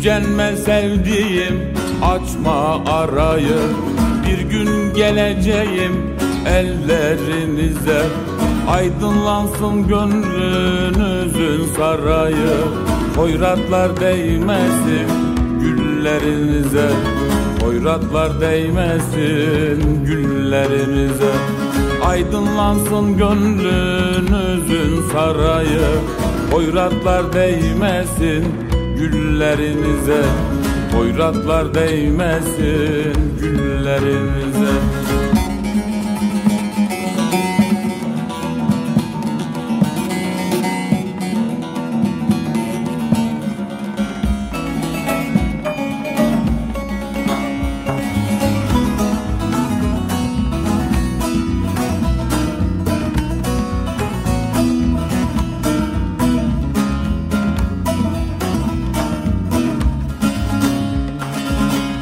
Tükenme sevdiğim açma arayı. Bir gün geleceğim ellerinize. Aydınlansın gönlünüzün sarayı. Hoyratlar değmesin güllerinize. Hoyratlar değmesin güllerinize. Aydınlansın gönlünüzün sarayı. Hoyratlar değmesin güllerinize Hoyratlar değmesin. Güllerinize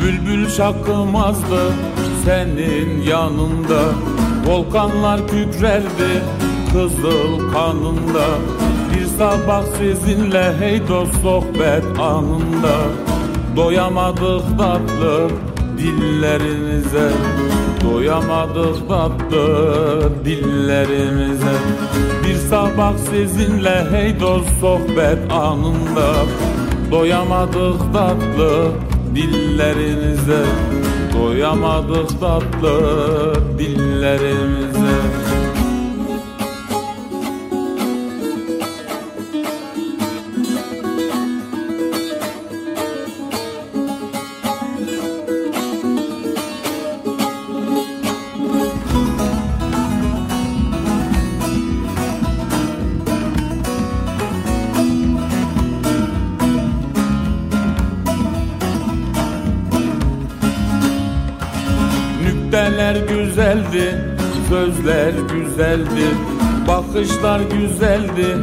Bülbül şakımazdı senin yanında. Volkanlar kükrerdi kızıl kanında. Bir sabah sizinle hey dost sohbet anında. Doyamadık tatlı dillerinize Doyamadık tatlı dillerinize Bir sabah sizinle hey dost sohbet anında. Doyamadık tatlı dillerinize Doyamadık tatlı dillerimize Nükteler güzeldi, sözler güzeldi. Bakışlar güzeldi,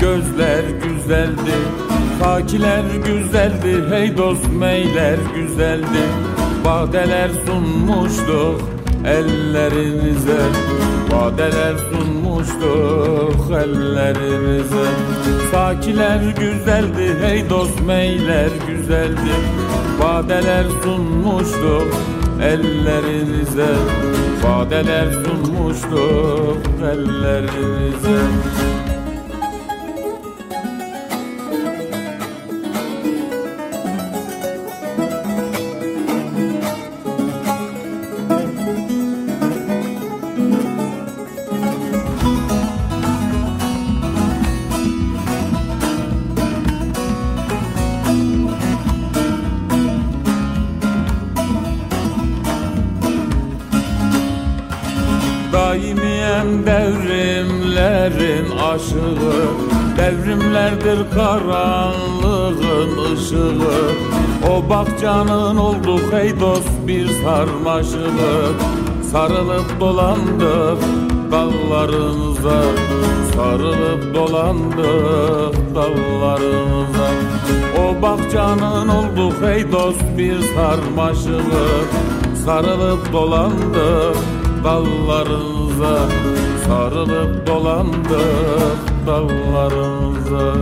gözler güzeldi. Fakiler güzeldi, hey dost meyler güzeldi. Badeler sunmuştuk ellerinize Badeler sunmuştuk ellerinize Sakiler güzeldi, hey dost meyler güzeldi. Badeler sunmuştuk ellerinize Badeler sunmuştuk ellerinize Daimiyem devrimlerin aşığı Devrimlerdir karanlığın ışığı. O bahçanın olduk ey dost bir sarmaşığı. Sarılıp dolandık dallarınıza Sarılıp dolandık dallarınıza O bahçanın olduk ey dost bir sarmaşığı. Sarılıp dolandık dallarınıza Sarılıp dolandık dallarınıza